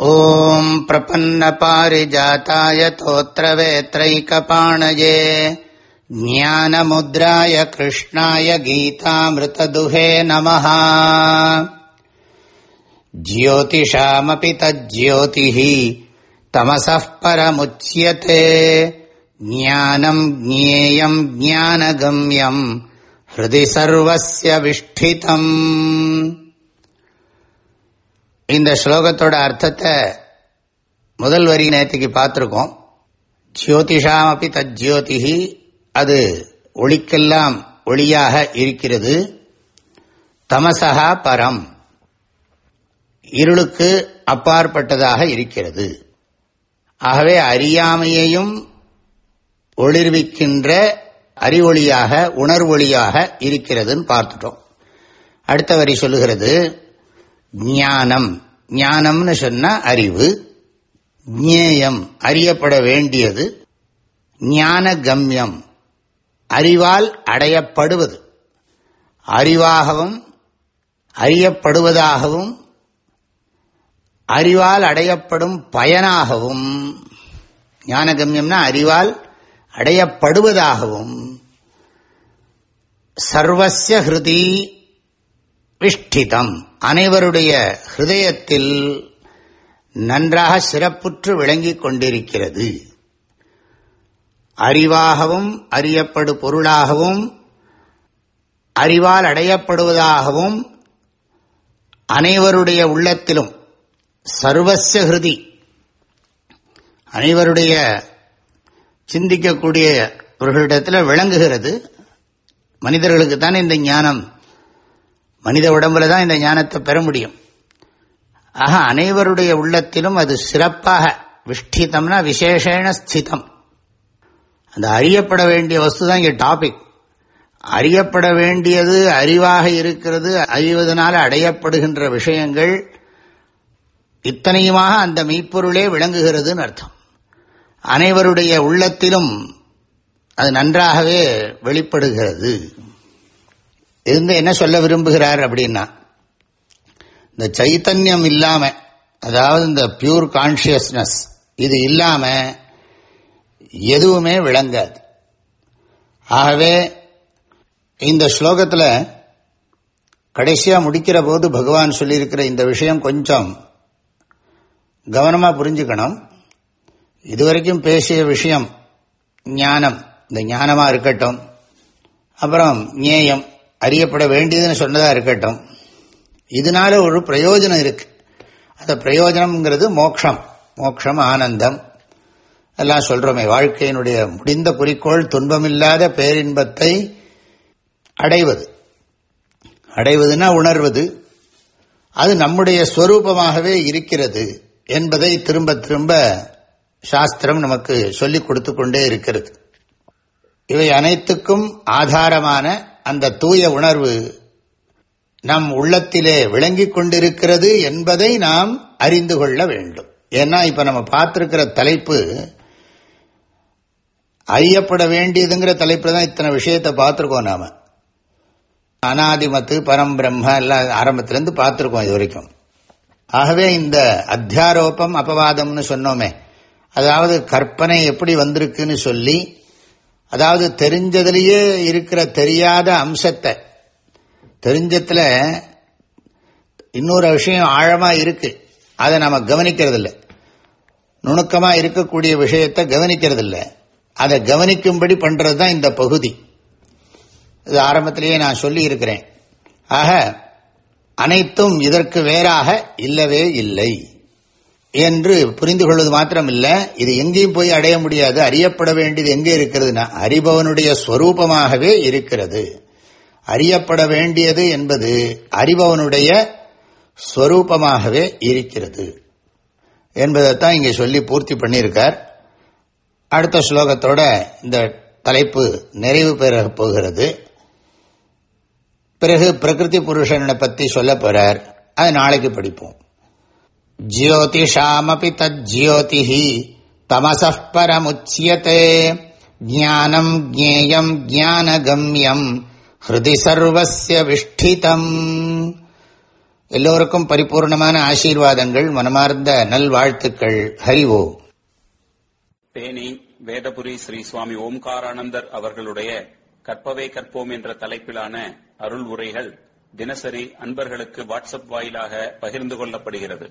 ॐ प्रपन्नपारिजाताय तोत्रवेत्रैकपाणये ज्ञानमुद्राय कृष्णाय गीतामृतदुहे नमः। ज्योतिषामपि तज्ज्योतिः तमसः परमुच्यते। ज्ञानम् ज्ञेयम् ज्ञानगम्यम् हृदि सर्वस्य विष्ठितम् இந்த ஸ்லோகத்தோட அர்த்தத்தை முதல் வரி நேற்றுக்கு பார்த்துருக்கோம். ஜோதிஷாம் அப்படி தஜ்ஜோதிகி அது ஒளிக்கெல்லாம் ஒளியாக இருக்கிறது. தமசகா பரம் இருளுக்கு அப்பாற்பட்டதாக இருக்கிறது. ஆகவே அறியாமையையும் ஒளிர்விக்கின்ற அறிவொளியாக உணர்வொளியாக இருக்கிறதுன்னு பார்த்துட்டோம். அடுத்த வரி சொல்லுகிறது ஞானம். ஞானம்னு சொன்னா அறிவு. ஜேயம் அறியப்பட வேண்டியது ஞான கம்யம் அறிவால் அடையப்படுவது. அறிவாகவும் அறியப்படுவதாகவும் அறிவால் அடையப்படும் பயனாகவும். ஞானகம்யம்னா அறிவால் அடையப்படுவதாகவும். சர்வசிய ஹிருதி விஷ்டிதம் அனைவருடைய ஹிருதயத்தில் நன்றாக சிறப்புற்று விளங்கிக் கொண்டிருக்கிறது. அறிவாகவும் அறியப்படு பொருளாகவும் அறிவால் அடையப்படுவதாகவும் அனைவருடைய உள்ளத்திலும் சர்வச ஹிருதி அனைவருடைய சிந்திக்கக்கூடியவர்களிடத்தில் விளங்குகிறது. மனிதர்களுக்கு தான் இந்த ஞானம் மனித உடம்புல தான் இந்த ஞானத்தை பெற முடியும். ஆக அனைவருடைய உள்ளத்திலும் அது சிறப்பாக விஷ்டிதம்னா விசேஷேன ஸ்திதம். அந்த அறியப்பட வேண்டிய வஸ்து தான் இங்கே டாபிக் அறியப்பட வேண்டியது அறிவாக இருக்கிறது அறிவதனால் அடையப்படுகின்ற விஷயங்கள் இத்தனையுமாக அந்த மெய்ப்பொருளே விளங்குகிறதுன்னு அர்த்தம். அனைவருடைய உள்ளத்திலும் அது நன்றாகவே வெளிப்படுகிறது. இருந்து என்ன சொல்ல விரும்புகிறார் அப்படின்னா இந்த சைத்தன்யம் இல்லாம அதாவது இந்த பியூர் கான்சியஸ்னஸ் இது இல்லாம எதுவுமே விளங்காது. ஆகவே இந்த ஸ்லோகத்தில் கடைசியாக முடிக்கிற போது பகவான் சொல்லியிருக்கிற இந்த விஷயம் கொஞ்சம் கவனமாக புரிஞ்சுக்கணும். இதுவரைக்கும் பேசிய விஷயம் ஞானம். இந்த ஞானமாக இருக்கட்டும். அப்புறம் ஞேயம். அறியப்பட வேண்டியதுன்னு சொன்னதாக இருக்கட்டும் இதனால ஒரு பிரயோஜனம் இருக்கு. அந்த பிரயோஜனம்ங்கிறது மோக்ஷம் மோக்ஷம் ஆனந்தம். எல்லாம் சொல்றோமே வாழ்க்கையினுடைய முடிந்த குறிக்கோள் துன்பமில்லாத பேரின்பத்தை அடைவது. அடைவதுன்னா உணர்வது. அது நம்முடைய ஸ்வரூபமாகவே இருக்கிறது என்பதை திரும்ப திரும்ப சாஸ்திரம் நமக்கு சொல்லிக் கொடுத்து கொண்டே இருக்கிறது. இவை அனைத்துக்கும் ஆதாரமான அந்த தூய உணர்வு நம் உள்ளத்திலே விளங்கிக் கொண்டிருக்கிறது என்பதை நாம் அறிந்து கொள்ள வேண்டும். ஏன்னா இப்ப நம்ம பார்த்திருக்கிற தலைப்பு அறியப்பட வேண்டியதுங்கிற தலைப்புல தான் இத்தனை விஷயத்தை பார்த்துருக்கோம் நாம. அனாதிமத்து பரம் பிரம்ம எல்லாம் ஆரம்பத்திலேருந்து பார்த்துருக்கோம் இது வரைக்கும். ஆகவே இந்த அத்தியாரோபம் அபவாதம்னு சொன்னோமே அதாவது கற்பனை எப்படி வந்திருக்குன்னு சொல்லி அதாவது தெரிஞ்சதுலேயே இருக்கிற தெரியாத அம்சத்தை. தெரிஞ்சத்தில் இன்னொரு விஷயம் ஆழமாக இருக்கு. அதை நம்ம கவனிக்கிறதில்ல. நுணுக்கமாக இருக்கக்கூடிய விஷயத்தை கவனிக்கிறது இல்லை அதை கவனிக்கும்படி பண்ணுறது தான் இந்த பகுதி. இது ஆரம்பத்திலேயே நான் சொல்லி இருக்கிறேன் ஆக அனைத்தும் இதற்கு வேறாக இல்லவே இல்லை. என்று புரிந்து கொள்வது மாத்திரம் இது எங்கேயும் போய் அடைய முடியாது. அறியப்பட வேண்டியது எங்கே இருக்கிறதுனா அறிபவனுடைய ஸ்வரூபமாகவே இருக்கிறது. அறியப்பட வேண்டியது என்பது அறிபவனுடைய ஸ்வரூபமாகவே இருக்கிறது என்பதைத்தான் இங்கே சொல்லி பூர்த்தி பண்ணியிருக்கார். அடுத்த ஸ்லோகத்தோட இந்த தலைப்பு நிறைவு பெற போகிறது. பிறகு பிரகிருதி புருஷனை பற்றி சொல்ல போறார். அது நாளைக்கு படிப்போம். ஜோதிஷாமபி தஜ்யோதி தமசः பரமுச்சியதே ஞானம் ஜேயம் ஜானகம்யம் ஹிருதி சர்வசிய விஷ்டிதம் எல்லோருக்கும் பரிபூர்ணமான ஆசீர்வாதங்கள் மனமார்ந்த நல்வாழ்த்துக்கள். ஹரிவோ தேனி வேதபுரி ஸ்ரீ சுவாமி ஓம்காரானந்தர் அவர்களுடைய கற்பவே கற்போம் என்ற தலைப்பிலான அருள் உரைகள் தினசரி அன்பர்களுக்கு வாட்ஸ்அப் வாயிலாக பகிர்ந்து கொள்ளப்படுகிறது.